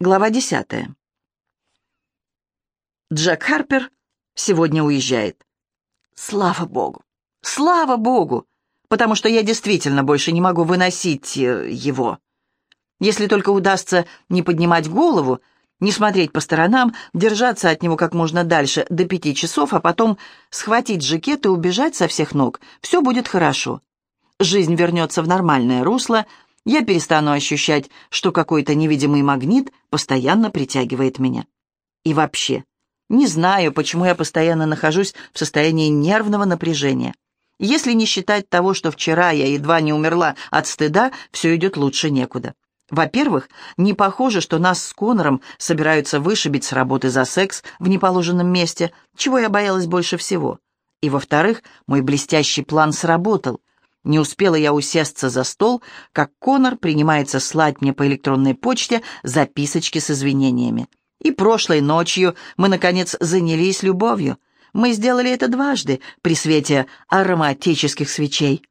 Глава десятая. Джек Харпер сегодня уезжает. Слава богу! Слава богу! Потому что я действительно больше не могу выносить э, его. Если только удастся не поднимать голову, не смотреть по сторонам, держаться от него как можно дальше до пяти часов, а потом схватить жакет и убежать со всех ног, все будет хорошо. Жизнь вернется в нормальное русло — я перестану ощущать, что какой-то невидимый магнит постоянно притягивает меня. И вообще, не знаю, почему я постоянно нахожусь в состоянии нервного напряжения. Если не считать того, что вчера я едва не умерла от стыда, все идет лучше некуда. Во-первых, не похоже, что нас с Конором собираются вышибить с работы за секс в неположенном месте, чего я боялась больше всего. И во-вторых, мой блестящий план сработал. Не успела я усесться за стол, как Конор принимается слать мне по электронной почте записочки с извинениями. И прошлой ночью мы, наконец, занялись любовью. Мы сделали это дважды при свете ароматических свечей.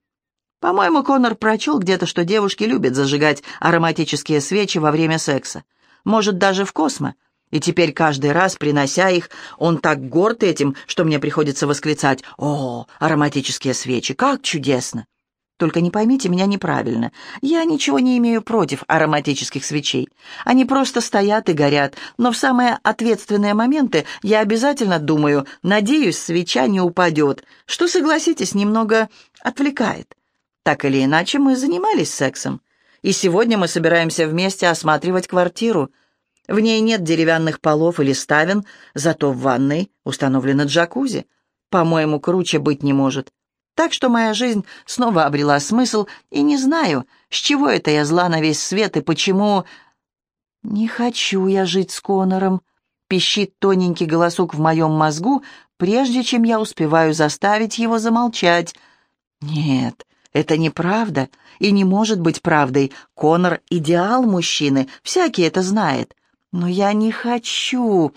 По-моему, Конор прочел где-то, что девушки любят зажигать ароматические свечи во время секса. Может, даже в космо. И теперь каждый раз, принося их, он так горд этим, что мне приходится восклицать «О, ароматические свечи, как чудесно!» Только не поймите меня неправильно. Я ничего не имею против ароматических свечей. Они просто стоят и горят, но в самые ответственные моменты я обязательно думаю, надеюсь, свеча не упадет, что, согласитесь, немного отвлекает. Так или иначе, мы занимались сексом. И сегодня мы собираемся вместе осматривать квартиру. В ней нет деревянных полов или ставен, зато в ванной установлено джакузи. По-моему, круче быть не может. Так что моя жизнь снова обрела смысл, и не знаю, с чего это я зла на весь свет и почему... «Не хочу я жить с Конором», — пищит тоненький голосок в моем мозгу, прежде чем я успеваю заставить его замолчать. «Нет, это неправда и не может быть правдой. Конор — идеал мужчины, всякий это знает. Но я не хочу...»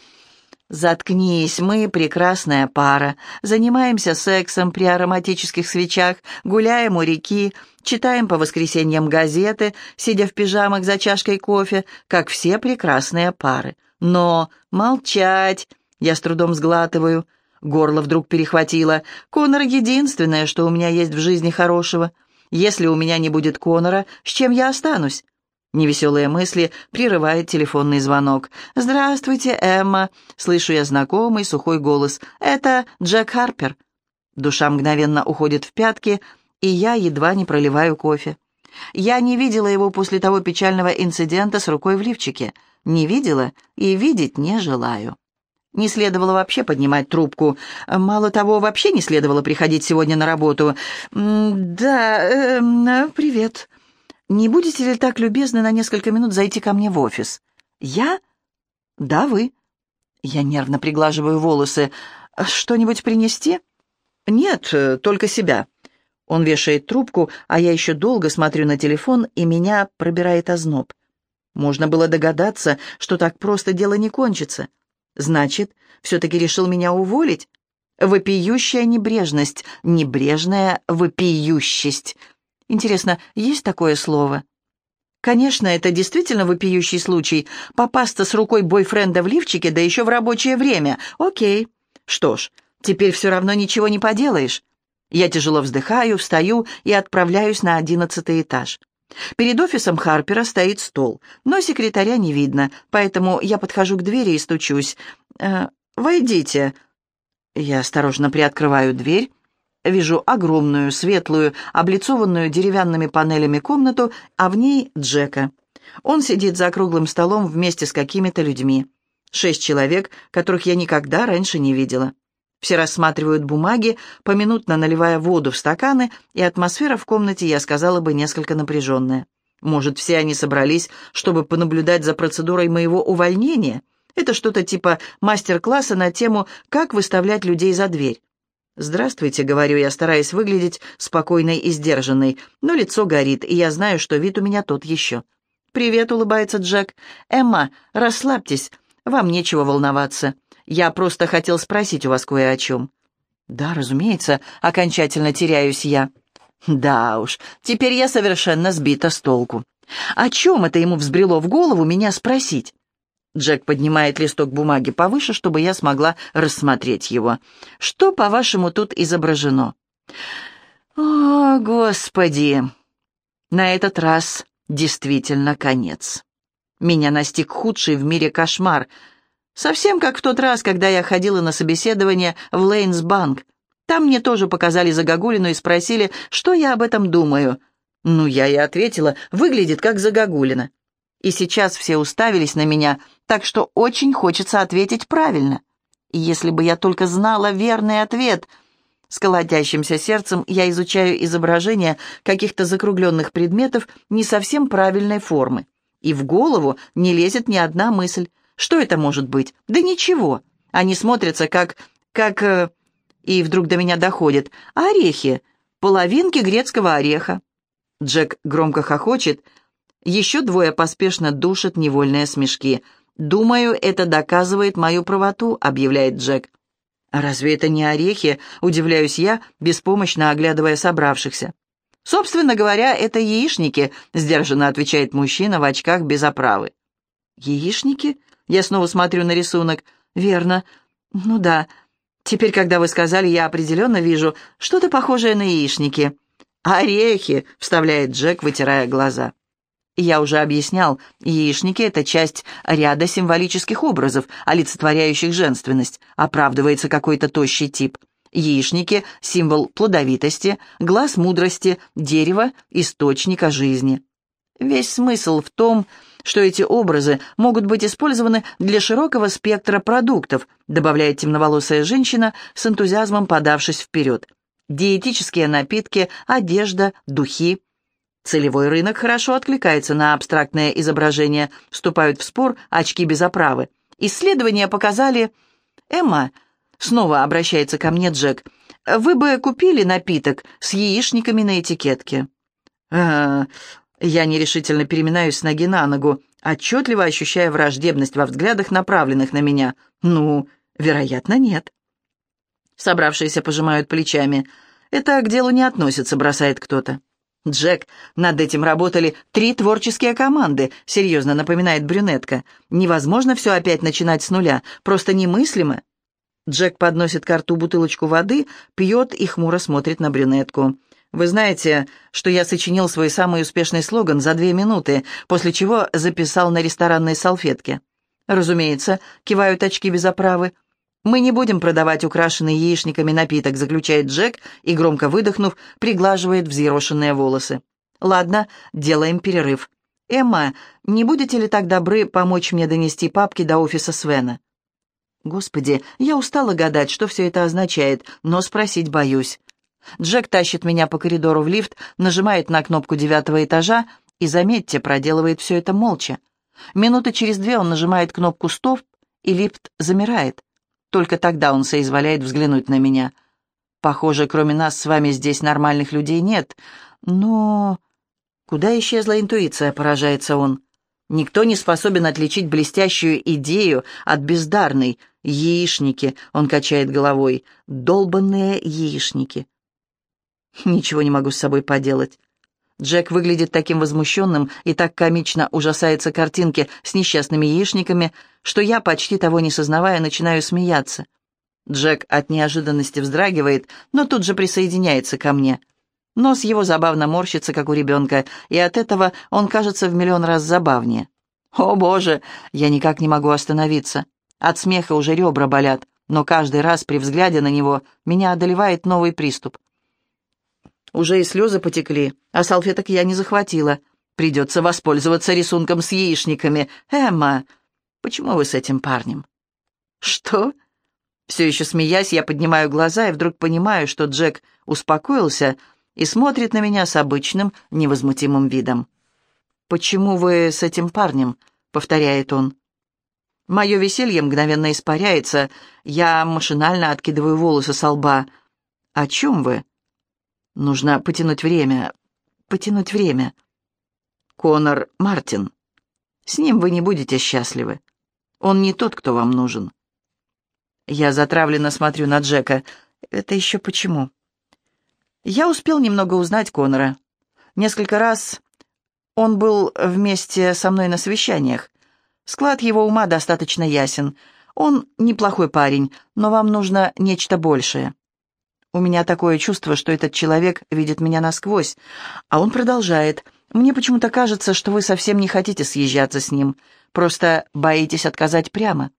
«Заткнись, мы прекрасная пара, занимаемся сексом при ароматических свечах, гуляем у реки, читаем по воскресеньям газеты, сидя в пижамах за чашкой кофе, как все прекрасные пары. Но молчать!» Я с трудом сглатываю. Горло вдруг перехватило. «Конор — единственное, что у меня есть в жизни хорошего. Если у меня не будет Конора, с чем я останусь? Невеселые мысли прерывает телефонный звонок. «Здравствуйте, Эмма!» Слышу я знакомый сухой голос. «Это Джек Харпер». Душа мгновенно уходит в пятки, и я едва не проливаю кофе. Я не видела его после того печального инцидента с рукой в лифчике. Не видела и видеть не желаю. Не следовало вообще поднимать трубку. Мало того, вообще не следовало приходить сегодня на работу. «Да, э, привет», «Не будете ли так любезны на несколько минут зайти ко мне в офис?» «Я?» «Да, вы». Я нервно приглаживаю волосы. «Что-нибудь принести?» «Нет, только себя». Он вешает трубку, а я еще долго смотрю на телефон, и меня пробирает озноб. Можно было догадаться, что так просто дело не кончится. Значит, все-таки решил меня уволить? Вопиющая небрежность, небрежная вопиющесть — Интересно, есть такое слово? Конечно, это действительно вопиющий случай. Попасться с рукой бойфренда в лифчике, да еще в рабочее время. Окей. Что ж, теперь все равно ничего не поделаешь. Я тяжело вздыхаю, встаю и отправляюсь на одиннадцатый этаж. Перед офисом Харпера стоит стол, но секретаря не видно, поэтому я подхожу к двери и стучусь. «Э, «Войдите». Я осторожно приоткрываю дверь Вижу огромную, светлую, облицованную деревянными панелями комнату, а в ней Джека. Он сидит за круглым столом вместе с какими-то людьми. Шесть человек, которых я никогда раньше не видела. Все рассматривают бумаги, поминутно наливая воду в стаканы, и атмосфера в комнате, я сказала бы, несколько напряженная. Может, все они собрались, чтобы понаблюдать за процедурой моего увольнения? Это что-то типа мастер-класса на тему «Как выставлять людей за дверь». «Здравствуйте», — говорю я, стараясь выглядеть спокойной и сдержанной, но лицо горит, и я знаю, что вид у меня тот еще. «Привет», — улыбается Джек. «Эмма, расслабьтесь, вам нечего волноваться. Я просто хотел спросить у вас кое о чем». «Да, разумеется, окончательно теряюсь я». «Да уж, теперь я совершенно сбита с толку. О чем это ему взбрело в голову меня спросить?» Джек поднимает листок бумаги повыше, чтобы я смогла рассмотреть его. «Что, по-вашему, тут изображено?» «О, Господи!» На этот раз действительно конец. Меня настиг худший в мире кошмар. Совсем как в тот раз, когда я ходила на собеседование в Лейнсбанк. Там мне тоже показали загогулину и спросили, что я об этом думаю. Ну, я и ответила, выглядит как загогулина. И сейчас все уставились на меня, так что очень хочется ответить правильно. И если бы я только знала верный ответ... С колотящимся сердцем я изучаю изображения каких-то закругленных предметов не совсем правильной формы. И в голову не лезет ни одна мысль. Что это может быть? Да ничего. Они смотрятся как... как... Э, и вдруг до меня доходит. Орехи. Половинки грецкого ореха. Джек громко хохочет. Еще двое поспешно душат невольные смешки. «Думаю, это доказывает мою правоту», — объявляет Джек. «А разве это не орехи?» — удивляюсь я, беспомощно оглядывая собравшихся. «Собственно говоря, это яичники», — сдержанно отвечает мужчина в очках без оправы. «Яичники?» — я снова смотрю на рисунок. «Верно. Ну да. Теперь, когда вы сказали, я определенно вижу что-то похожее на яичники». «Орехи», — вставляет Джек, вытирая глаза. Я уже объяснял, яичники — это часть ряда символических образов, олицетворяющих женственность. Оправдывается какой-то тощий тип. Яичники — символ плодовитости, глаз мудрости, дерево — источника жизни. Весь смысл в том, что эти образы могут быть использованы для широкого спектра продуктов, добавляет темноволосая женщина с энтузиазмом подавшись вперед. Диетические напитки, одежда, духи. Целевой рынок хорошо откликается на абстрактное изображение, вступают в спор очки без оправы. Исследования показали... Эмма, снова обращается ко мне Джек, вы бы купили напиток с яичниками на этикетке? А, я нерешительно переминаюсь с ноги на ногу, отчетливо ощущая враждебность во взглядах, направленных на меня. Ну, вероятно, нет. Собравшиеся пожимают плечами. «Это к делу не относится», — бросает кто-то. «Джек, над этим работали три творческие команды», — серьезно напоминает брюнетка. «Невозможно все опять начинать с нуля, просто немыслимо». Джек подносит к рту бутылочку воды, пьет и хмуро смотрит на брюнетку. «Вы знаете, что я сочинил свой самый успешный слоган за две минуты, после чего записал на ресторанной салфетке?» «Разумеется», — кивают очки без оправы. «Мы не будем продавать украшенный яичниками напиток», заключает Джек и, громко выдохнув, приглаживает взъерошенные волосы. «Ладно, делаем перерыв. Эмма, не будете ли так добры помочь мне донести папки до офиса Свена?» «Господи, я устала гадать, что все это означает, но спросить боюсь». Джек тащит меня по коридору в лифт, нажимает на кнопку девятого этажа и, заметьте, проделывает все это молча. Минуты через две он нажимает кнопку «Стоп», и лифт замирает. Только тогда он соизволяет взглянуть на меня. Похоже, кроме нас с вами здесь нормальных людей нет. Но... Куда исчезла интуиция, поражается он. Никто не способен отличить блестящую идею от бездарной. Яичники, он качает головой. Долбанные яичники. Ничего не могу с собой поделать. Джек выглядит таким возмущенным и так комично ужасается картинке с несчастными яичниками, что я, почти того не сознавая, начинаю смеяться. Джек от неожиданности вздрагивает, но тут же присоединяется ко мне. Нос его забавно морщится, как у ребенка, и от этого он кажется в миллион раз забавнее. О, боже, я никак не могу остановиться. От смеха уже ребра болят, но каждый раз при взгляде на него меня одолевает новый приступ. Уже и слезы потекли, а салфеток я не захватила. Придется воспользоваться рисунком с яичниками. Эмма, почему вы с этим парнем?» «Что?» Все еще смеясь, я поднимаю глаза и вдруг понимаю, что Джек успокоился и смотрит на меня с обычным невозмутимым видом. «Почему вы с этим парнем?» — повторяет он. Мое веселье мгновенно испаряется, я машинально откидываю волосы со лба. «О чем вы?» Нужно потянуть время, потянуть время. Конор Мартин. С ним вы не будете счастливы. Он не тот, кто вам нужен. Я затравленно смотрю на Джека. Это еще почему? Я успел немного узнать Конора. Несколько раз он был вместе со мной на совещаниях. Склад его ума достаточно ясен. Он неплохой парень, но вам нужно нечто большее. У меня такое чувство, что этот человек видит меня насквозь. А он продолжает. Мне почему-то кажется, что вы совсем не хотите съезжаться с ним. Просто боитесь отказать прямо.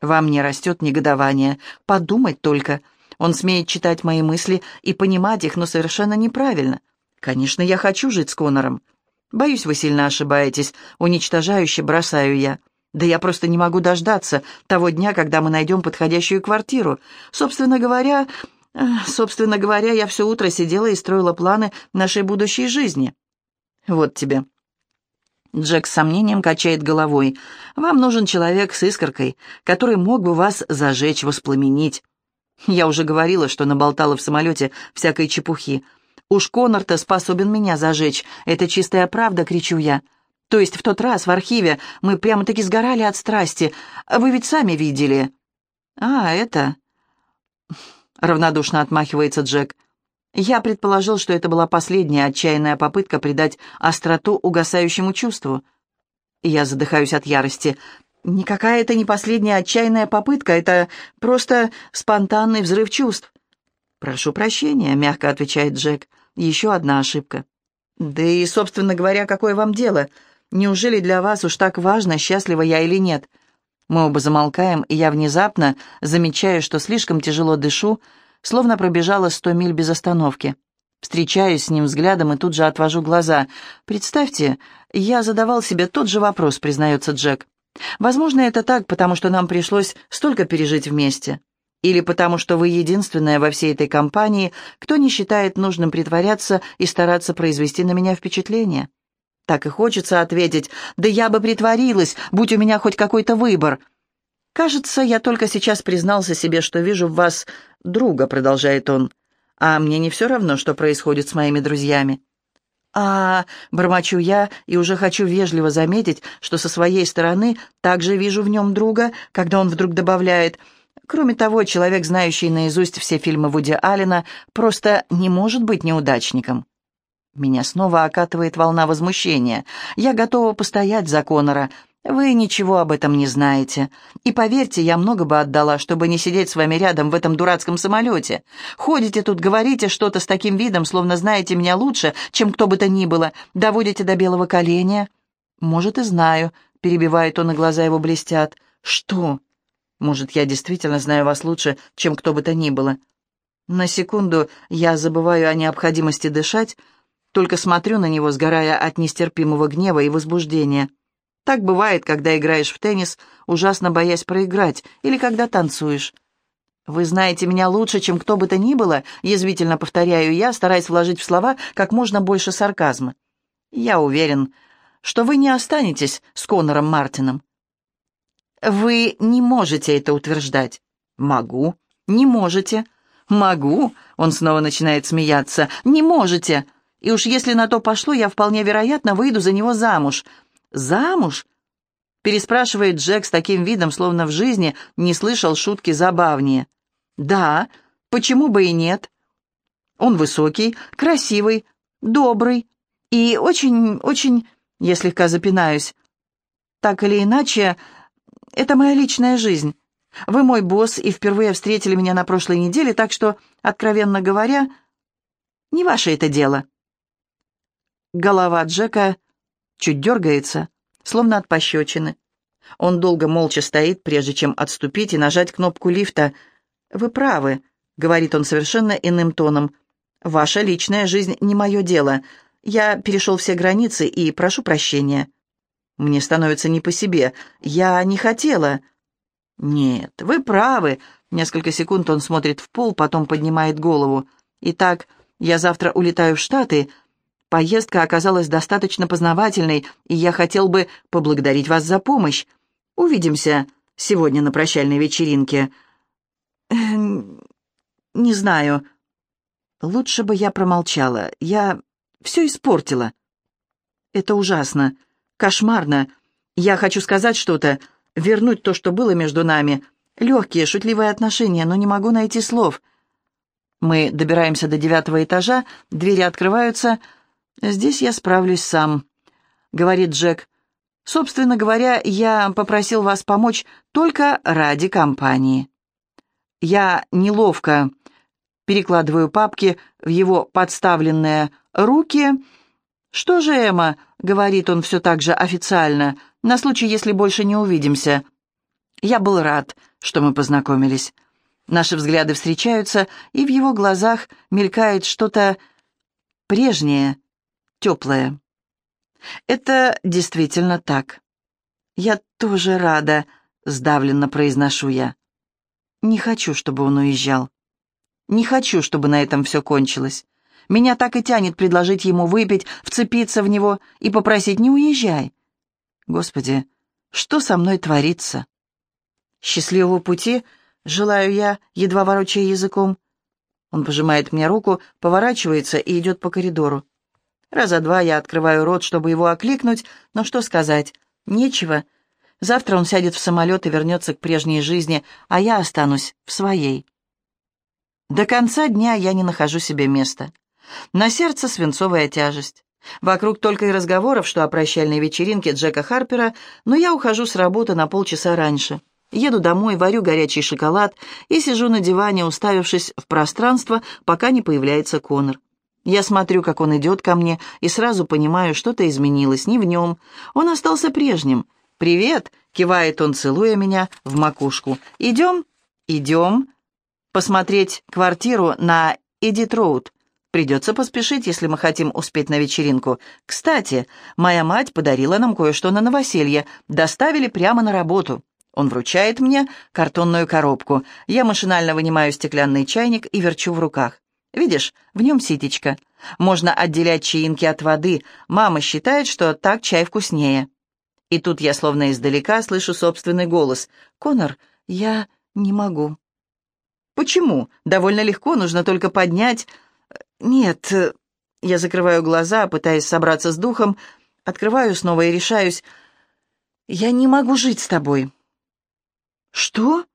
Вам не растет негодование. Подумать только. Он смеет читать мои мысли и понимать их, но совершенно неправильно. Конечно, я хочу жить с Конором. Боюсь, вы сильно ошибаетесь. Уничтожающе бросаю я. Да я просто не могу дождаться того дня, когда мы найдем подходящую квартиру. Собственно говоря, собственно говоря, я все утро сидела и строила планы нашей будущей жизни. Вот тебе. Джек с сомнением качает головой. «Вам нужен человек с искоркой, который мог бы вас зажечь, воспламенить. Я уже говорила, что наболтала в самолете всякой чепухи. Уж Коннор-то способен меня зажечь. Это чистая правда, кричу я. То есть в тот раз в архиве мы прямо-таки сгорали от страсти. Вы ведь сами видели. А, это... Равнодушно отмахивается Джек. Я предположил, что это была последняя отчаянная попытка придать остроту угасающему чувству. Я задыхаюсь от ярости. Никакая это не последняя отчаянная попытка, это просто спонтанный взрыв чувств. «Прошу прощения», — мягко отвечает Джек. «Еще одна ошибка». «Да и, собственно говоря, какое вам дело? Неужели для вас уж так важно, счастлива я или нет?» Мы оба замолкаем, и я внезапно замечаю, что слишком тяжело дышу, словно пробежала сто миль без остановки. Встречаюсь с ним взглядом и тут же отвожу глаза. «Представьте, я задавал себе тот же вопрос», — признается Джек. «Возможно, это так, потому что нам пришлось столько пережить вместе. Или потому что вы единственная во всей этой компании, кто не считает нужным притворяться и стараться произвести на меня впечатление?» Так и хочется ответить, да я бы притворилась, будь у меня хоть какой-то выбор. «Кажется, я только сейчас признался себе, что вижу в вас друга», — продолжает он. «А мне не все равно, что происходит с моими друзьями». «А, — бормочу я, и уже хочу вежливо заметить, что со своей стороны также вижу в нем друга, когда он вдруг добавляет, кроме того, человек, знающий наизусть все фильмы Вуди Аллена, просто не может быть неудачником». Меня снова окатывает волна возмущения. Я готова постоять за Конора. Вы ничего об этом не знаете. И поверьте, я много бы отдала, чтобы не сидеть с вами рядом в этом дурацком самолете. Ходите тут, говорите что-то с таким видом, словно знаете меня лучше, чем кто бы то ни было. Доводите до белого коленя. Может, и знаю, перебивает он, и глаза его блестят. Что? Может, я действительно знаю вас лучше, чем кто бы то ни было. На секунду я забываю о необходимости дышать, только смотрю на него, сгорая от нестерпимого гнева и возбуждения. Так бывает, когда играешь в теннис, ужасно боясь проиграть, или когда танцуешь. «Вы знаете меня лучше, чем кто бы то ни было», — язвительно повторяю я, стараясь вложить в слова как можно больше сарказма. «Я уверен, что вы не останетесь с Конором Мартином». «Вы не можете это утверждать». «Могу». «Не можете». «Могу», — он снова начинает смеяться. «Не можете». И уж если на то пошло, я вполне вероятно выйду за него замуж. Замуж? Переспрашивает Джек с таким видом, словно в жизни не слышал шутки забавнее. Да, почему бы и нет? Он высокий, красивый, добрый и очень-очень, я слегка запинаюсь. Так или иначе, это моя личная жизнь. Вы мой босс и впервые встретили меня на прошлой неделе, так что, откровенно говоря, не ваше это дело. Голова Джека чуть дергается, словно от пощечины. Он долго молча стоит, прежде чем отступить и нажать кнопку лифта. «Вы правы», — говорит он совершенно иным тоном. «Ваша личная жизнь не мое дело. Я перешел все границы и прошу прощения». Мне становится не по себе. Я не хотела. «Нет, вы правы». Несколько секунд он смотрит в пол, потом поднимает голову. «Итак, я завтра улетаю в Штаты», Поездка оказалась достаточно познавательной, и я хотел бы поблагодарить вас за помощь. Увидимся сегодня на прощальной вечеринке. Эм, не знаю. Лучше бы я промолчала. Я все испортила. Это ужасно, кошмарно. Я хочу сказать что-то, вернуть то, что было между нами. Легкие, шутливые отношения, но не могу найти слов. Мы добираемся до девятого этажа, двери открываются, «Здесь я справлюсь сам», — говорит Джек. Собственно говоря, я попросил вас помочь только ради компании. Я неловко перекладываю папки в его подставленные руки. «Что же, Эмма?» — говорит он все так же официально, «на случай, если больше не увидимся». Я был рад, что мы познакомились. Наши взгляды встречаются, и в его глазах мелькает что-то прежнее, теплое. Это действительно так. Я тоже рада, сдавленно произношу я. Не хочу, чтобы он уезжал. Не хочу, чтобы на этом все кончилось. Меня так и тянет предложить ему выпить, вцепиться в него и попросить «не уезжай». Господи, что со мной творится? Счастливого пути желаю я, едва ворочая языком. Он пожимает мне руку, поворачивается и идет по коридору. Раза два я открываю рот, чтобы его окликнуть, но что сказать? Нечего. Завтра он сядет в самолет и вернется к прежней жизни, а я останусь в своей. До конца дня я не нахожу себе места. На сердце свинцовая тяжесть. Вокруг только и разговоров, что о прощальной вечеринке Джека Харпера, но я ухожу с работы на полчаса раньше. Еду домой, варю горячий шоколад и сижу на диване, уставившись в пространство, пока не появляется Конор. Я смотрю, как он идет ко мне, и сразу понимаю, что-то изменилось, не в нем. Он остался прежним. «Привет!» — кивает он, целуя меня в макушку. «Идем?» «Идем. Посмотреть квартиру на Эдит Роуд. Придется поспешить, если мы хотим успеть на вечеринку. Кстати, моя мать подарила нам кое-что на новоселье. Доставили прямо на работу». Он вручает мне картонную коробку. Я машинально вынимаю стеклянный чайник и верчу в руках. Видишь, в нем ситечко. Можно отделять чаинки от воды. Мама считает, что так чай вкуснее. И тут я словно издалека слышу собственный голос. «Конор, я не могу». «Почему? Довольно легко, нужно только поднять...» «Нет...» Я закрываю глаза, пытаясь собраться с духом, открываю снова и решаюсь. «Я не могу жить с тобой». «Что?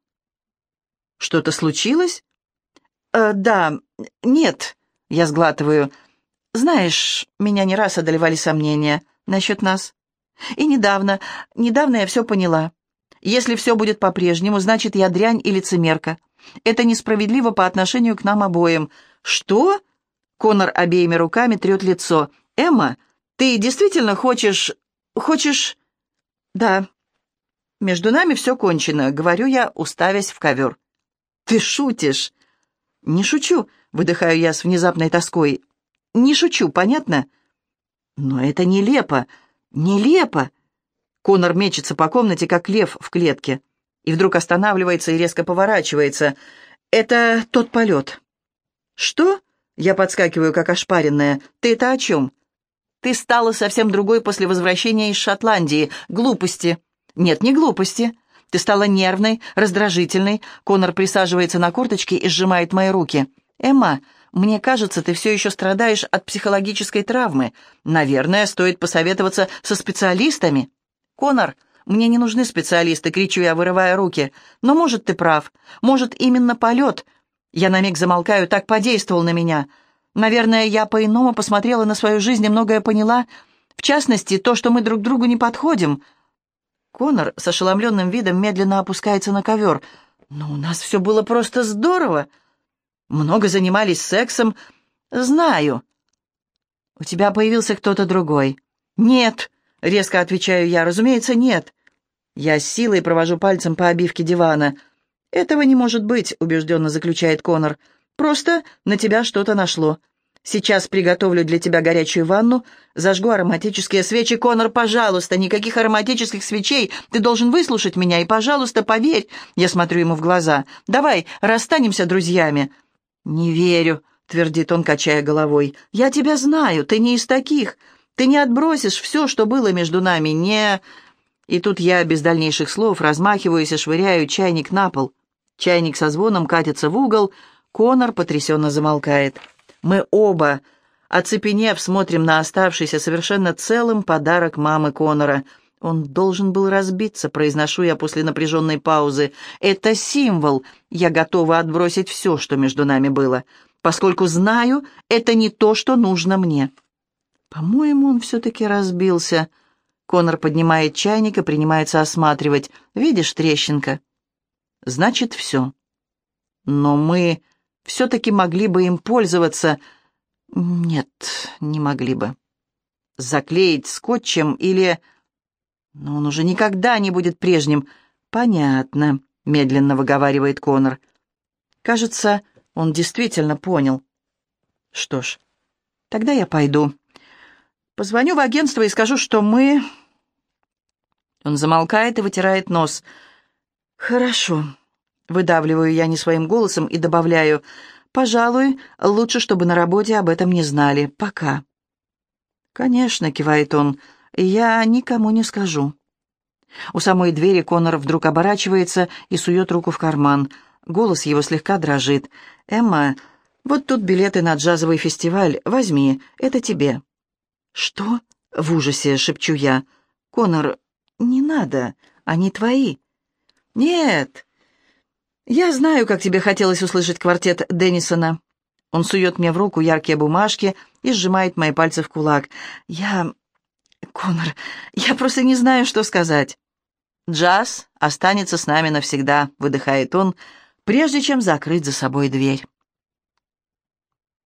Что-то случилось?» «Э, «Да, нет», — я сглатываю. «Знаешь, меня не раз одолевали сомнения насчет нас. И недавно, недавно я все поняла. Если все будет по-прежнему, значит, я дрянь и лицемерка. Это несправедливо по отношению к нам обоим». «Что?» — Конор обеими руками трет лицо. «Эмма, ты действительно хочешь... хочешь...» «Да, между нами все кончено», — говорю я, уставясь в ковер. «Ты шутишь?» «Не шучу», — выдыхаю я с внезапной тоской. «Не шучу, понятно?» «Но это нелепо, нелепо!» Конор мечется по комнате, как лев в клетке, и вдруг останавливается и резко поворачивается. «Это тот полет». «Что?» — я подскакиваю, как ошпаренная. «Ты это о чем?» «Ты стала совсем другой после возвращения из Шотландии. Глупости!» «Нет, не глупости. Ты стала нервной, раздражительной». Конор присаживается на корточки и сжимает мои руки. «Эмма, мне кажется, ты все еще страдаешь от психологической травмы. Наверное, стоит посоветоваться со специалистами». «Конор, мне не нужны специалисты», — кричу я, вырывая руки. «Но, может, ты прав. Может, именно полет...» Я на миг замолкаю, так подействовал на меня. Наверное, я по-иному посмотрела на свою жизнь и многое поняла. В частности, то, что мы друг другу не подходим. Конор с ошеломленным видом медленно опускается на ковер. «Но у нас все было просто здорово. Много занимались сексом. Знаю». «У тебя появился кто-то другой?» «Нет», — резко отвечаю я, — «разумеется, нет». Я с силой провожу пальцем по обивке дивана. «Этого не может быть», — убежденно заключает Конор. «Просто на тебя что-то нашло. Сейчас приготовлю для тебя горячую ванну, зажгу ароматические свечи. Конор, пожалуйста, никаких ароматических свечей. Ты должен выслушать меня и, пожалуйста, поверь. Я смотрю ему в глаза. Давай, расстанемся друзьями. Не верю, твердит он, качая головой. Я тебя знаю, ты не из таких. Ты не отбросишь все, что было между нами, не... И тут я без дальнейших слов размахиваюсь и швыряю чайник на пол. Чайник со звоном катится в угол. Конор потрясенно замолкает. Мы оба, оцепенев, смотрим на оставшийся совершенно целым подарок мамы Конора. «Он должен был разбиться», — произношу я после напряженной паузы. «Это символ. Я готова отбросить все, что между нами было, поскольку знаю, это не то, что нужно мне». По-моему, он все-таки разбился. Конор поднимает чайник и принимается осматривать. «Видишь, трещинка?» «Значит, все. Но мы все-таки могли бы им пользоваться...» «Нет, не могли бы. Заклеить скотчем или...» «Но он уже никогда не будет прежним». «Понятно», — медленно выговаривает Конор. «Кажется, он действительно понял». «Что ж, тогда я пойду. Позвоню в агентство и скажу, что мы он замолкает и вытирает нос. «Хорошо», — выдавливаю я не своим голосом и добавляю, «пожалуй, лучше, чтобы на работе об этом не знали. Пока». «Конечно», — кивает он, — «я никому не скажу». У самой двери Конор вдруг оборачивается и сует руку в карман. Голос его слегка дрожит. «Эмма, вот тут билеты на джазовый фестиваль. Возьми, это тебе». «Что?» — в ужасе шепчу я. «Конор, «Не надо, они твои». «Нет, я знаю, как тебе хотелось услышать квартет Деннисона». Он сует мне в руку яркие бумажки и сжимает мои пальцы в кулак. «Я... Конор, я просто не знаю, что сказать». «Джаз останется с нами навсегда», — выдыхает он, прежде чем закрыть за собой дверь.